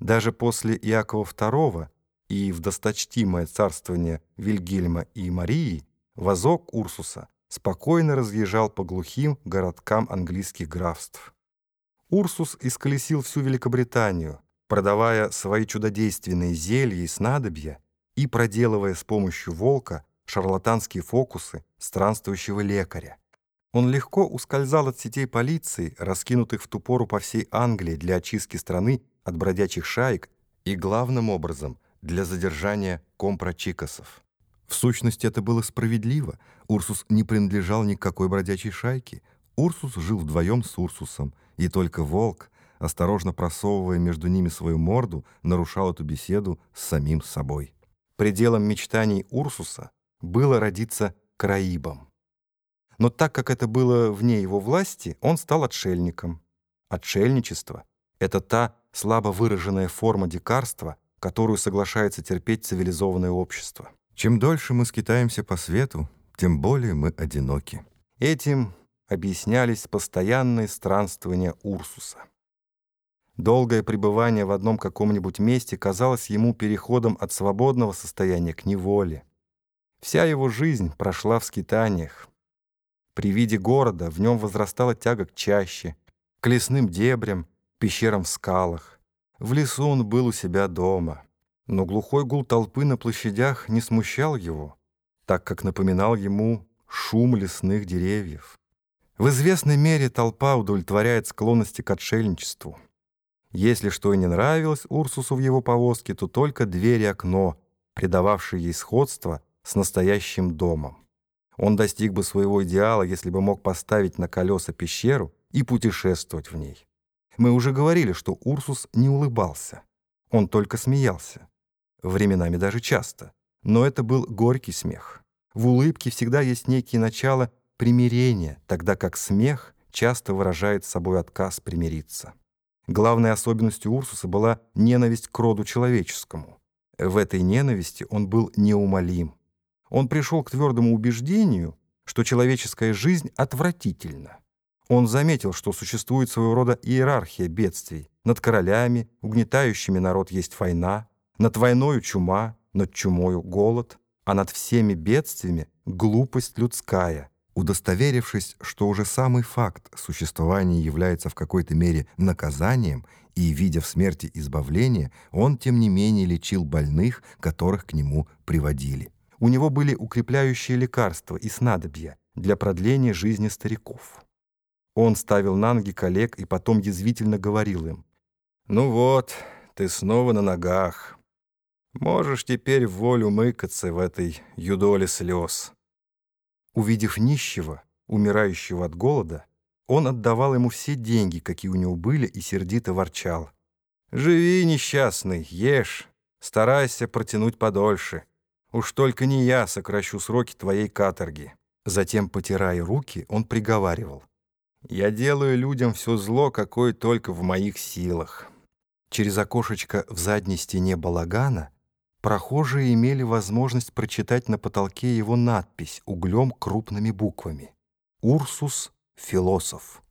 Даже после Иакова II и в досточтимое царствование Вильгельма и Марии возок Урсуса спокойно разъезжал по глухим городкам английских графств. Урсус исколесил всю Великобританию, продавая свои чудодейственные зелья и снадобья и проделывая с помощью волка шарлатанские фокусы странствующего лекаря. Он легко ускользал от сетей полиции, раскинутых в ту пору по всей Англии для очистки страны от бродячих шаек и, главным образом, для задержания компрочикосов. В сущности, это было справедливо. Урсус не принадлежал ни к какой бродячей шайке. Урсус жил вдвоем с Урсусом, и только волк, осторожно просовывая между ними свою морду, нарушал эту беседу с самим собой. Пределом мечтаний Урсуса было родиться Краибом. Но так как это было вне его власти, он стал отшельником. Отшельничество — это та слабо выраженная форма дикарства, которую соглашается терпеть цивилизованное общество. Чем дольше мы скитаемся по свету, тем более мы одиноки. Этим объяснялись постоянные странствования Урсуса. Долгое пребывание в одном каком-нибудь месте казалось ему переходом от свободного состояния к неволе. Вся его жизнь прошла в скитаниях, при виде города в нем возрастала тяга к чаще, к лесным дебрям, пещерам в скалах. В лесу он был у себя дома, но глухой гул толпы на площадях не смущал его, так как напоминал ему шум лесных деревьев. В известной мере толпа удовлетворяет склонности к отшельничеству. Если что и не нравилось Урсусу в его повозке, то только дверь и окно, придававшие ей сходство с настоящим домом. Он достиг бы своего идеала, если бы мог поставить на колеса пещеру и путешествовать в ней. Мы уже говорили, что Урсус не улыбался. Он только смеялся. Временами даже часто. Но это был горький смех. В улыбке всегда есть некие начала примирения, тогда как смех часто выражает собой отказ примириться. Главной особенностью Урсуса была ненависть к роду человеческому. В этой ненависти он был неумолим. Он пришел к твердому убеждению, что человеческая жизнь отвратительна. Он заметил, что существует своего рода иерархия бедствий. Над королями, угнетающими народ, есть война, над войною чума, над чумою голод, а над всеми бедствиями глупость людская. Удостоверившись, что уже самый факт существования является в какой-то мере наказанием, и, видя в смерти избавление, он, тем не менее, лечил больных, которых к нему приводили. У него были укрепляющие лекарства и снадобья для продления жизни стариков. Он ставил на ноги коллег и потом язвительно говорил им, «Ну вот, ты снова на ногах. Можешь теперь в волю мыкаться в этой юдоле слез». Увидев нищего, умирающего от голода, он отдавал ему все деньги, какие у него были, и сердито ворчал. «Живи, несчастный, ешь, старайся протянуть подольше». Уж только не я сокращу сроки твоей каторги». Затем, потирая руки, он приговаривал. «Я делаю людям все зло, какое только в моих силах». Через окошечко в задней стене балагана прохожие имели возможность прочитать на потолке его надпись углем крупными буквами. «Урсус — философ».